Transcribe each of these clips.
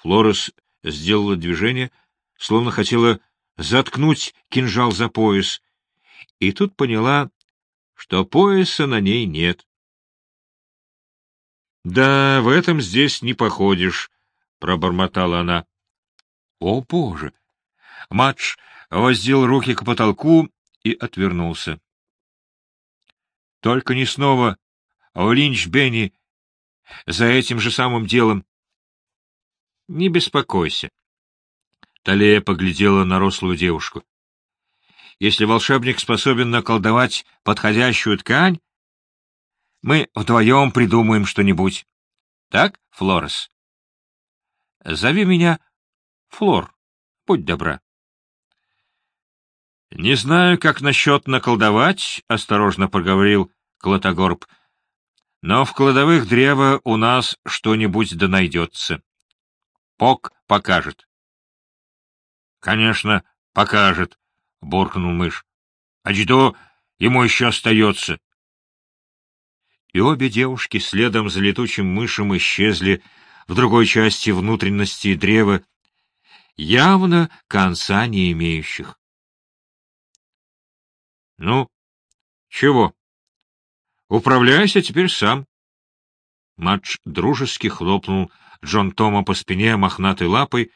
Флорес сделала движение, словно хотела заткнуть кинжал за пояс, и тут поняла, что пояса на ней нет. — Да, в этом здесь не походишь, — пробормотала она. — О, Боже! Матч воздел руки к потолку и отвернулся. — Только не снова Линч Бенни за этим же самым делом. — Не беспокойся. Талея поглядела на рослую девушку. — Если волшебник способен наколдовать подходящую ткань, мы вдвоем придумаем что-нибудь. Так, Флорес? — Зови меня Флор, будь добра. — Не знаю, как насчет наколдовать, — осторожно проговорил Клотогорб, — но в кладовых древа у нас что-нибудь да найдется. Пок покажет. — Конечно, покажет, — буркнул мышь. — А что ему еще остается? И обе девушки следом за летучим мышем исчезли в другой части внутренности древа, явно конца не имеющих. — Ну, чего? Управляйся теперь сам. Матч дружески хлопнул Джон Тома по спине мохнатой лапой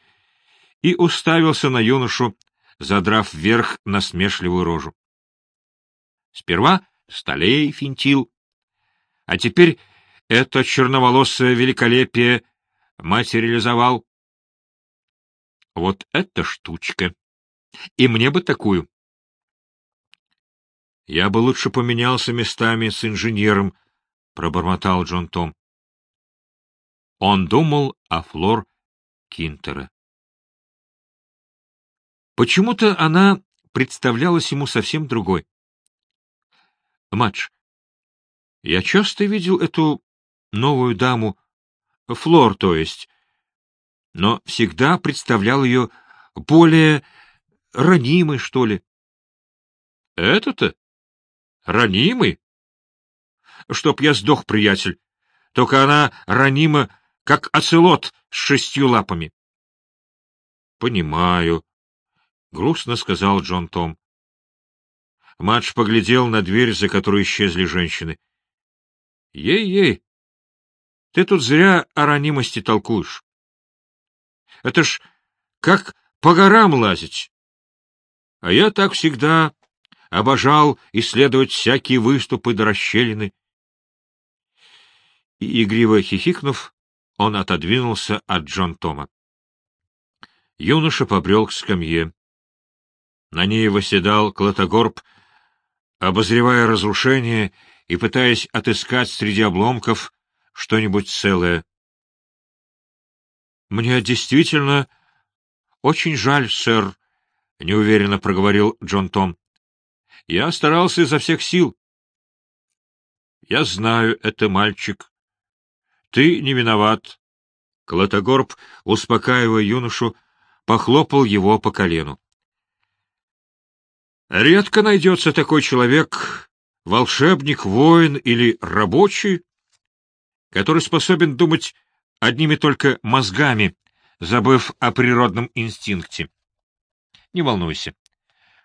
и уставился на юношу, задрав вверх насмешливую рожу. Сперва столей финтил, а теперь это черноволосое великолепие материализовал. Вот эта штучка! И мне бы такую. — Я бы лучше поменялся местами с инженером, — пробормотал Джон Том. Он думал о Флор Кинтера. Почему-то она представлялась ему совсем другой. — Матч, я часто видел эту новую даму, Флор, то есть, но всегда представлял ее более ранимой, что ли. — Это-то? Ранимый? Чтоб я сдох, приятель. Только она ранима, как оцелот с шестью лапами. — Понимаю, — грустно сказал Джон Том. Мадж поглядел на дверь, за которой исчезли женщины. Ей — Ей-ей, ты тут зря о ранимости толкуешь. Это ж как по горам лазить. А я так всегда обожал исследовать всякие выступы до расщелины. И, игриво хихикнув, он отодвинулся от Джон Тома. Юноша побрел к скамье. На ней восседал Клотогорб, обозревая разрушение и пытаясь отыскать среди обломков что-нибудь целое. — Мне действительно очень жаль, сэр, — неуверенно проговорил Джон Том. Я старался изо всех сил. Я знаю, это мальчик. Ты не виноват. Клотогорб, успокаивая юношу, похлопал его по колену. Редко найдется такой человек, волшебник, воин или рабочий, который способен думать одними только мозгами, забыв о природном инстинкте. Не волнуйся.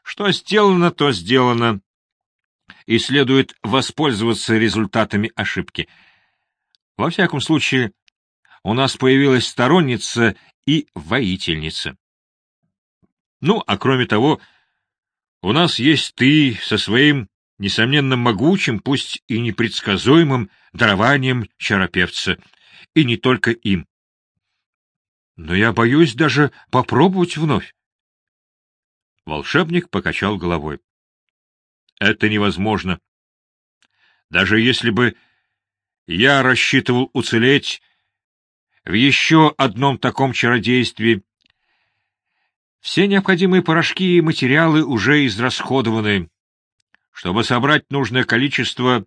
Что сделано, то сделано, и следует воспользоваться результатами ошибки. Во всяком случае, у нас появилась сторонница и воительница. Ну, а кроме того, у нас есть ты со своим, несомненно, могучим, пусть и непредсказуемым дарованием чаропевца, и не только им. Но я боюсь даже попробовать вновь. Волшебник покачал головой. — Это невозможно. Даже если бы я рассчитывал уцелеть в еще одном таком чародействе, все необходимые порошки и материалы уже израсходованы. Чтобы собрать нужное количество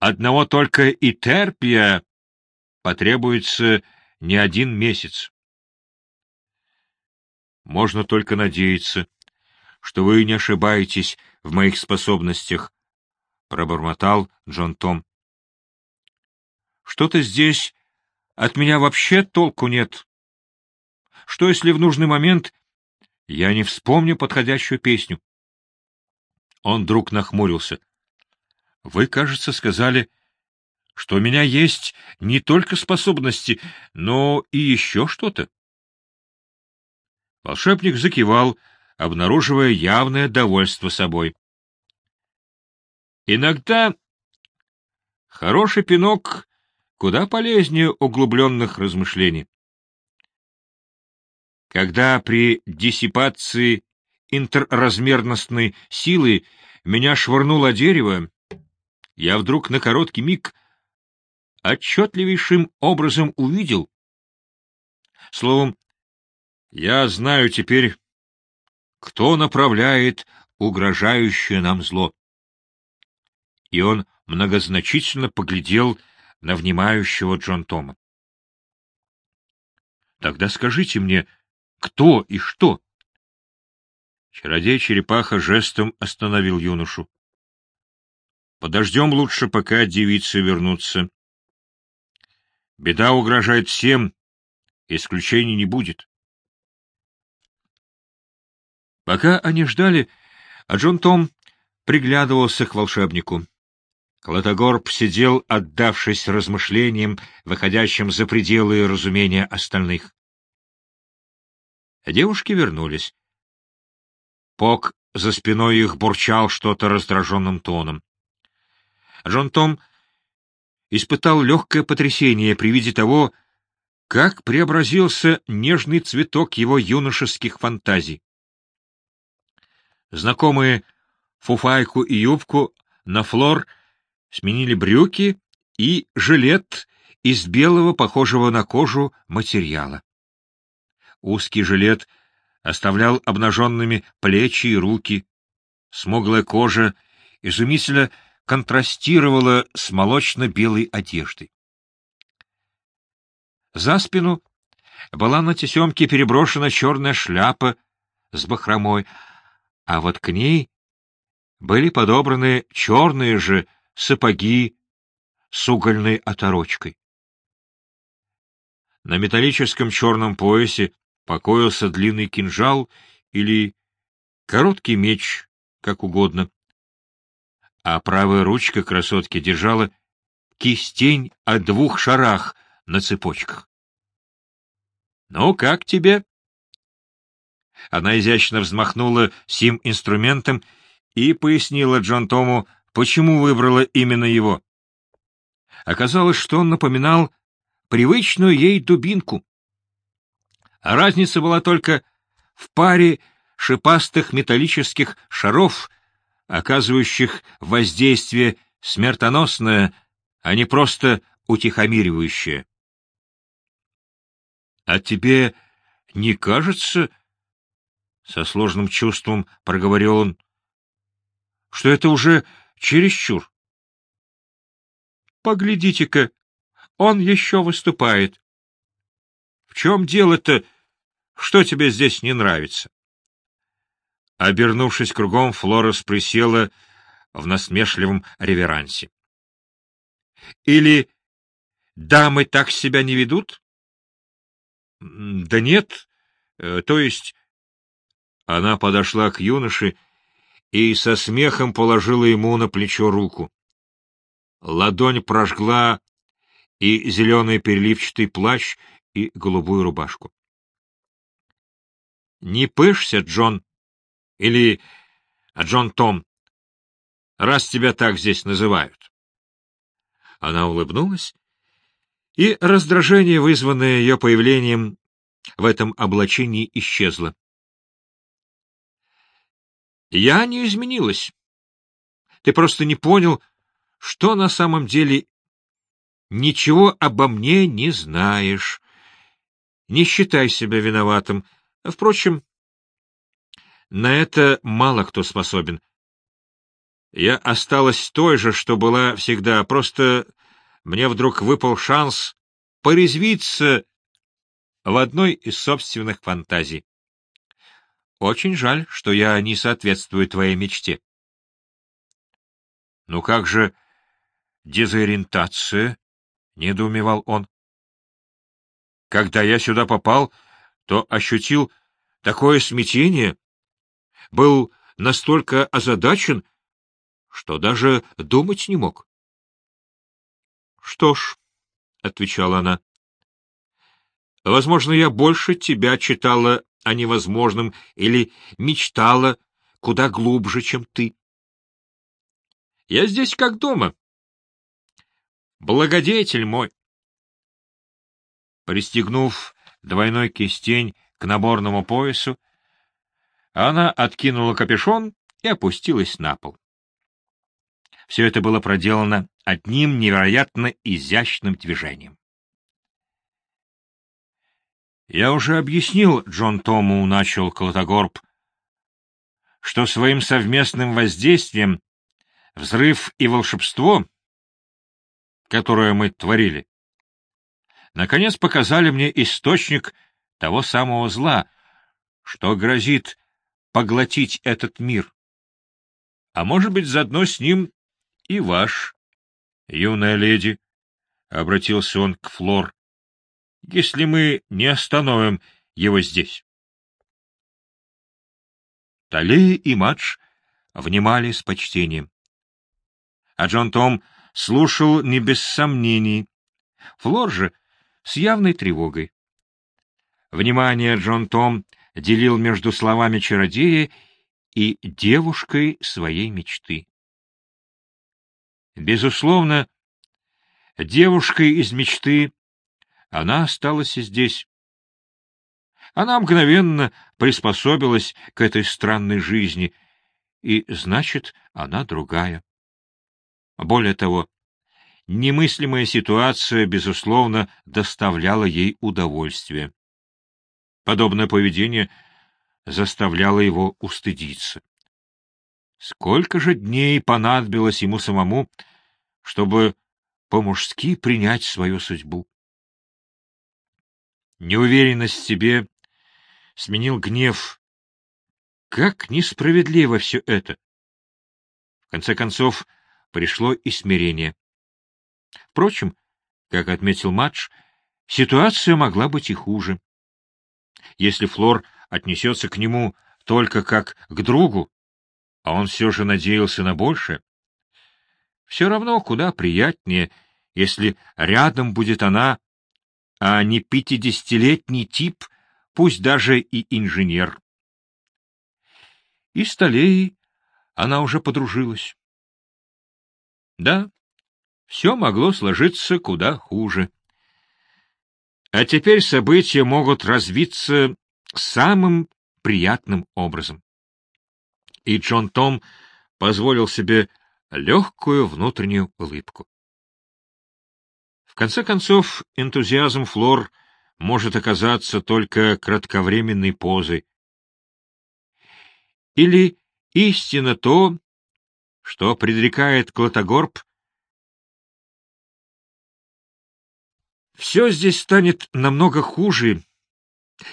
одного только и терпия, потребуется не один месяц. Можно только надеяться, что вы не ошибаетесь в моих способностях, — пробормотал Джон Том. — Что-то здесь от меня вообще толку нет. что если в нужный момент я не вспомню подходящую песню? Он вдруг нахмурился. — Вы, кажется, сказали, что у меня есть не только способности, но и еще что-то. Волшебник закивал, обнаруживая явное довольство собой. Иногда хороший пинок куда полезнее углубленных размышлений. Когда при диссипации интерразмерностной силы меня швырнуло дерево, я вдруг на короткий миг отчетливейшим образом увидел. Словом, я знаю теперь, кто направляет угрожающее нам зло. И он многозначительно поглядел на внимающего Джон Тома. Тогда скажите мне, кто и что? Чародей-черепаха жестом остановил юношу. Подождем лучше, пока девицы вернутся. Беда угрожает всем, исключений не будет. Пока они ждали, а Джон Том приглядывался к волшебнику. Клотогорб сидел, отдавшись размышлениям, выходящим за пределы разумения остальных. Девушки вернулись. Пок за спиной их бурчал что-то раздраженным тоном. Джон Том испытал легкое потрясение при виде того, как преобразился нежный цветок его юношеских фантазий. Знакомые фуфайку и юбку на флор сменили брюки и жилет из белого, похожего на кожу, материала. Узкий жилет оставлял обнаженными плечи и руки. Смуглая кожа изумительно контрастировала с молочно-белой одеждой. За спину была на тесемке переброшена черная шляпа с бахромой, а вот к ней были подобраны черные же сапоги с угольной оторочкой. На металлическом черном поясе покоился длинный кинжал или короткий меч, как угодно а правая ручка красотки держала кистень о двух шарах на цепочках. — Ну, как тебе? Она изящно взмахнула сим инструментом и пояснила Джон Тому, почему выбрала именно его. Оказалось, что он напоминал привычную ей дубинку. А разница была только в паре шипастых металлических шаров оказывающих воздействие смертоносное, а не просто утихомиривающее. — А тебе не кажется, — со сложным чувством проговорил он, — что это уже чересчур? — Поглядите-ка, он еще выступает. — В чем дело-то? Что тебе здесь не нравится? Обернувшись кругом, Флорес присела в насмешливом реверансе. — Или дамы так себя не ведут? — Да нет, э, то есть... Она подошла к юноше и со смехом положила ему на плечо руку. Ладонь прожгла и зеленый переливчатый плащ, и голубую рубашку. — Не пышься, Джон, или Джон Том, раз тебя так здесь называют. Она улыбнулась, и раздражение, вызванное ее появлением в этом облачении, исчезло. Я не изменилась. Ты просто не понял, что на самом деле ничего обо мне не знаешь. Не считай себя виноватым. Впрочем, на это мало кто способен. Я осталась той же, что была всегда, просто мне вдруг выпал шанс порезвиться в одной из собственных фантазий. Очень жаль, что я не соответствую твоей мечте. — Ну как же дезориентация? — недоумевал он. — Когда я сюда попал, то ощутил такое смятение, был настолько озадачен, что даже думать не мог. — Что ж, — отвечала она, — возможно, я больше тебя читала о невозможном или мечтала куда глубже, чем ты. Я здесь как дома. Благодетель мой. Пристегнув двойной кистень к наборному поясу, она откинула капюшон и опустилась на пол. Все это было проделано одним невероятно изящным движением. «Я уже объяснил Джон Тому, — начал Колотогорб, — что своим совместным воздействием взрыв и волшебство, которое мы творили, наконец показали мне источник того самого зла, что грозит поглотить этот мир. А может быть, заодно с ним и ваш, юная леди, — обратился он к Флор, — если мы не остановим его здесь. Талия и Мадж внимали с почтением. А Джон Том слушал не без сомнений. Флор же с явной тревогой. Внимание Джон Том делил между словами чародея и девушкой своей мечты. Безусловно, девушкой из мечты она осталась и здесь. Она мгновенно приспособилась к этой странной жизни, и, значит, она другая. Более того, немыслимая ситуация, безусловно, доставляла ей удовольствие. Подобное поведение заставляло его устыдиться. Сколько же дней понадобилось ему самому, чтобы по-мужски принять свою судьбу? Неуверенность в себе сменил гнев. Как несправедливо все это! В конце концов, пришло и смирение. Впрочем, как отметил Мадж, ситуация могла быть и хуже. Если Флор отнесется к нему только как к другу, а он все же надеялся на большее, все равно куда приятнее, если рядом будет она, а не пятидесятилетний тип, пусть даже и инженер. И с Толеей она уже подружилась. Да, все могло сложиться куда хуже. А теперь события могут развиться самым приятным образом. И Джон Том позволил себе легкую внутреннюю улыбку. Конце концов, энтузиазм Флор может оказаться только кратковременной позой. Или истина то, что предрекает Клотогорб, все здесь станет намного хуже,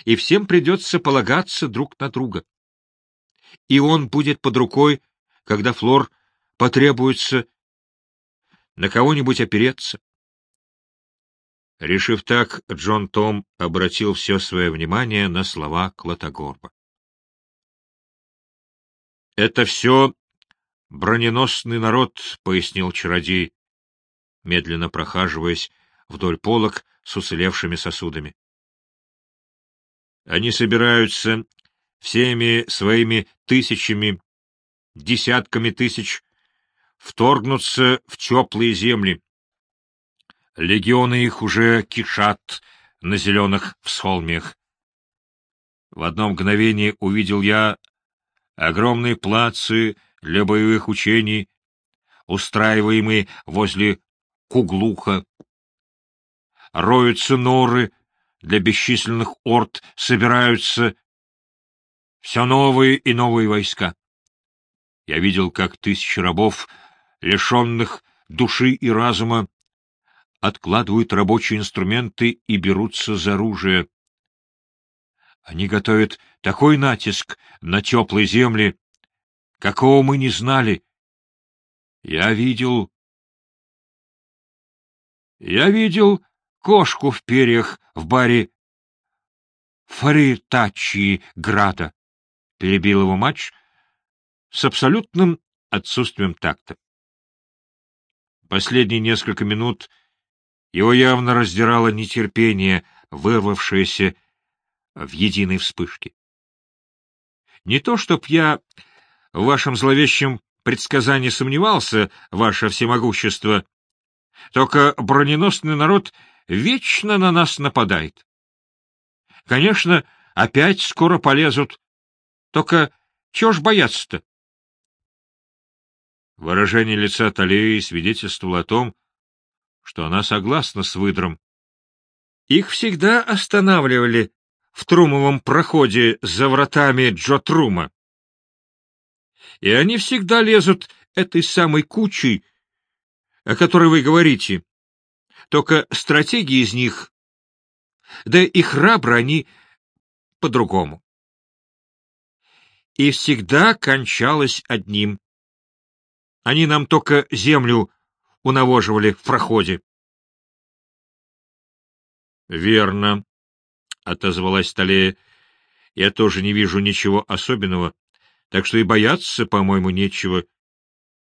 и всем придется полагаться друг на друга. И он будет под рукой, когда Флор потребуется на кого-нибудь опереться. Решив так, Джон Том обратил все свое внимание на слова Клотогорба. «Это все броненосный народ», — пояснил чародей, медленно прохаживаясь вдоль полок с уцелевшими сосудами. Они собираются всеми своими тысячами, десятками тысяч вторгнуться в теплые земли. Легионы их уже кишат на зеленых всхолмиях. В одно мгновение увидел я огромные плацы для боевых учений, устраиваемые возле Куглуха. Роются норы для бесчисленных орд, собираются все новые и новые войска. Я видел, как тысячи рабов, лишенных души и разума, откладывают рабочие инструменты и берутся за оружие. Они готовят такой натиск на теплые земли, какого мы не знали. Я видел... Я видел кошку в перьях в баре Фаритачи Града, — перебил его матч с абсолютным отсутствием такта. Последние несколько минут его явно раздирало нетерпение, вырвавшееся в единой вспышке. Не то, чтоб я в вашем зловещем предсказании сомневался, ваше всемогущество, только броненосный народ вечно на нас нападает. Конечно, опять скоро полезут. Только чего ж бояться-то? Выражение лица Талеи свидетельствовало о том, что она согласна с выдром. Их всегда останавливали в трумовом проходе за вратами Джо Трума. И они всегда лезут этой самой кучей, о которой вы говорите. Только стратегии из них, да и храбро они по-другому. И всегда кончалось одним. Они нам только землю унавоживали в проходе. — Верно, — отозвалась Талея. — Я тоже не вижу ничего особенного, так что и бояться, по-моему, нечего.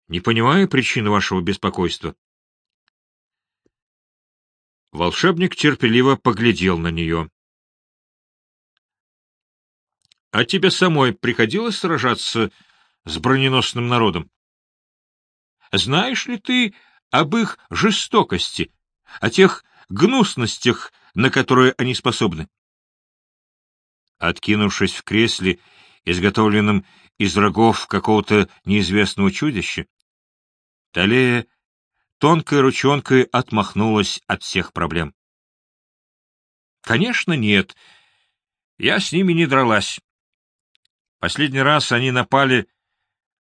Не понимаю причины вашего беспокойства. Волшебник терпеливо поглядел на нее. — А тебе самой приходилось сражаться с броненосным народом? Знаешь ли ты об их жестокости, о тех гнусностях, на которые они способны? Откинувшись в кресле, изготовленном из рогов какого-то неизвестного чудища, Талея тонкой ручонкой отмахнулась от всех проблем. — Конечно, нет. Я с ними не дралась. Последний раз они напали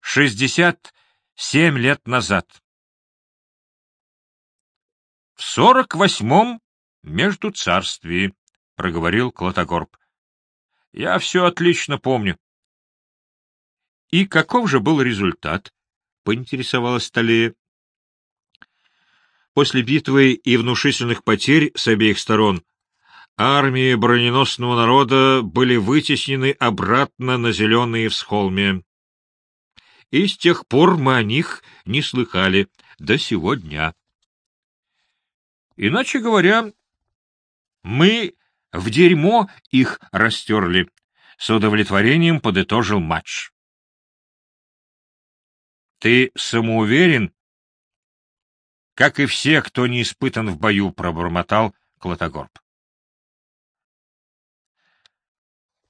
шестьдесят семь лет назад. — В сорок восьмом между царствии, — проговорил Клотогорб. — Я все отлично помню. — И каков же был результат? — поинтересовалась Талия. После битвы и внушительных потерь с обеих сторон армии броненосного народа были вытеснены обратно на зеленые всхолме и с тех пор мы о них не слыхали до сего дня. Иначе говоря, мы в дерьмо их растерли, — с удовлетворением подытожил матч. Ты самоуверен? Как и все, кто не испытан в бою, — пробормотал Клотогорб.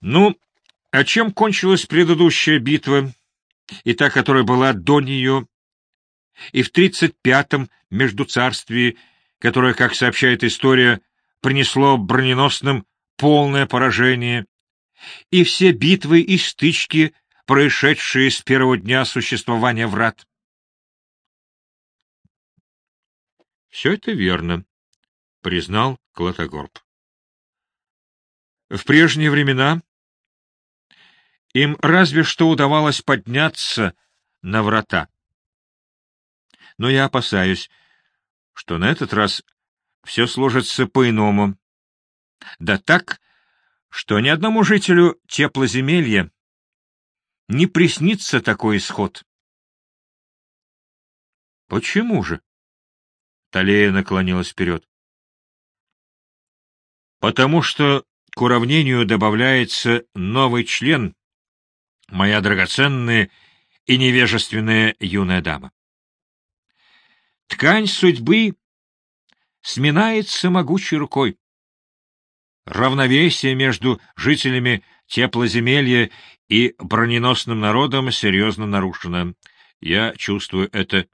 Ну, а чем кончилась предыдущая битва? и та, которая была до нее, и в тридцать пятом междуцарствии, которое, как сообщает история, принесло броненосным полное поражение, и все битвы и стычки, происшедшие с первого дня существования врат. — Все это верно, — признал Клотогорб. В прежние времена им разве что удавалось подняться на врата. Но я опасаюсь, что на этот раз все сложится по-иному. Да так, что ни одному жителю теплоземелья не приснится такой исход. — Почему же? Талея наклонилась вперед. — Потому что к уравнению добавляется новый член моя драгоценная и невежественная юная дама. Ткань судьбы сминается могучей рукой. Равновесие между жителями теплоземелья и броненосным народом серьезно нарушено. Я чувствую это.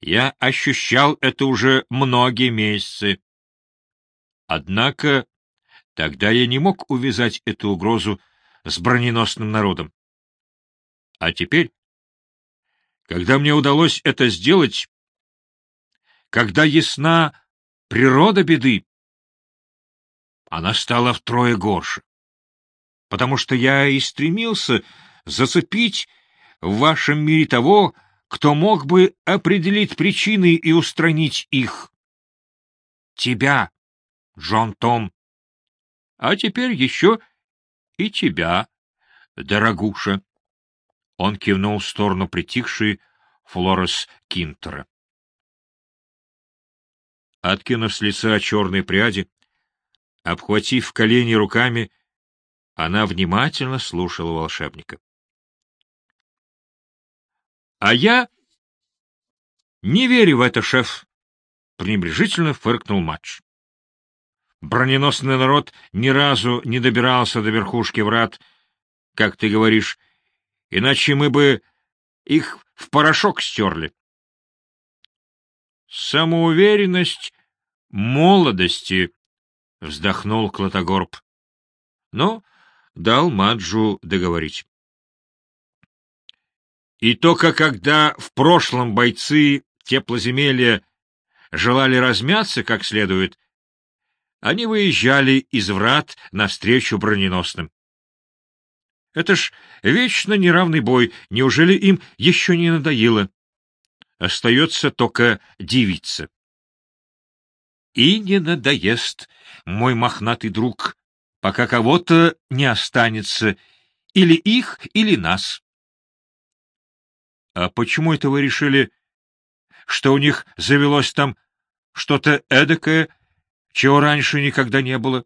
Я ощущал это уже многие месяцы. Однако тогда я не мог увязать эту угрозу с броненосным народом. А теперь, когда мне удалось это сделать, когда ясна природа беды, она стала втрое горше, потому что я и стремился зацепить в вашем мире того, кто мог бы определить причины и устранить их. Тебя, Джон Том. а теперь еще и тебя, дорогуша. Он кивнул в сторону притихшей Флорес Кинтера. Откинув с лица черные пряди, обхватив колени руками, она внимательно слушала волшебника. — А я не верю в это, шеф, — пренебрежительно фыркнул матч. Броненосный народ ни разу не добирался до верхушки врат, как ты говоришь, иначе мы бы их в порошок стерли. Самоуверенность молодости, — вздохнул Клотогорб, но дал Маджу договорить. И только когда в прошлом бойцы теплоземелья желали размяться как следует, они выезжали из врат навстречу броненосным. Это ж вечно неравный бой, неужели им еще не надоело? Остается только девица. И не надоест, мой мохнатый друг, пока кого-то не останется, или их, или нас. А почему это вы решили, что у них завелось там что-то эдакое, чего раньше никогда не было?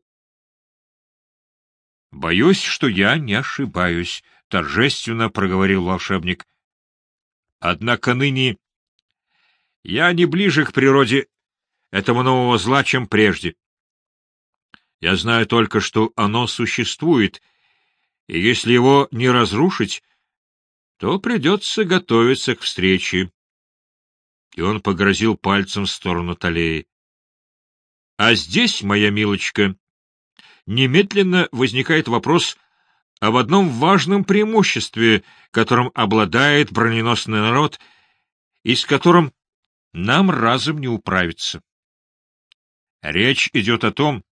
— Боюсь, что я не ошибаюсь, — торжественно проговорил волшебник. — Однако ныне я не ближе к природе этого нового зла, чем прежде. Я знаю только, что оно существует, и если его не разрушить, то придется готовиться к встрече. И он погрозил пальцем в сторону Талеи. А здесь, моя милочка, немедленно возникает вопрос об одном важном преимуществе, которым обладает броненосный народ и с которым нам разом не управиться. Речь идет о том,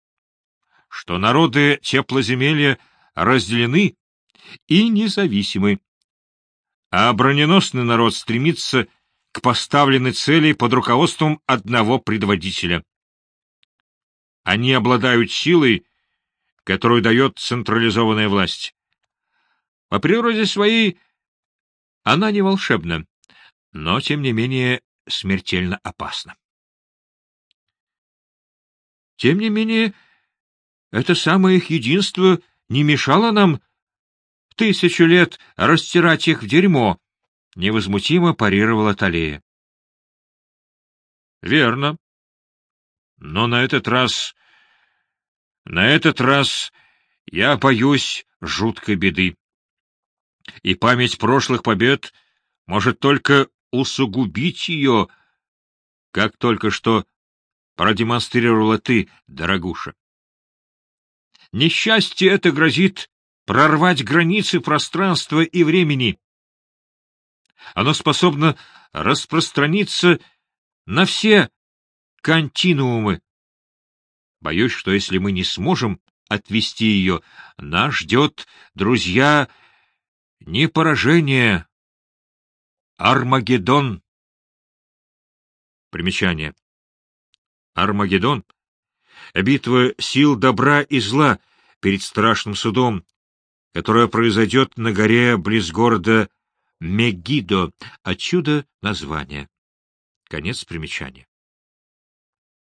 что народы теплоземелья разделены и независимы, а броненосный народ стремится к поставленной цели под руководством одного предводителя. Они обладают силой, которую дает централизованная власть. По природе своей она не волшебна, но, тем не менее, смертельно опасна. Тем не менее, это самое их единство не мешало нам тысячу лет растирать их в дерьмо, — невозмутимо парировала Талея. — Верно. Но на этот раз на этот раз я боюсь жуткой беды. И память прошлых побед может только усугубить ее, как только что продемонстрировала ты, дорогуша. Несчастье это грозит прорвать границы пространства и времени. Оно способно распространиться на все континуумы. Боюсь, что если мы не сможем отвести ее, нас ждет, друзья, не поражение, Армагеддон. Примечание. Армагеддон — битва сил добра и зла перед страшным судом, которая произойдет на горе близ города Мегидо, отсюда название. Конец примечания.